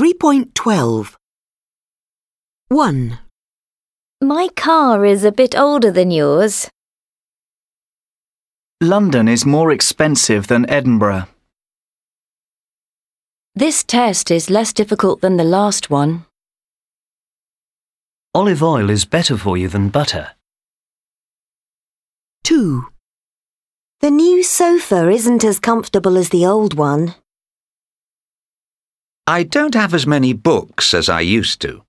3.12 1, My car is a bit older than yours. London is more expensive than Edinburgh. This test is less difficult than the last one. Olive oil is better for you than butter. 2, The new sofa isn't as comfortable as the old one. I don't have as many books as I used to.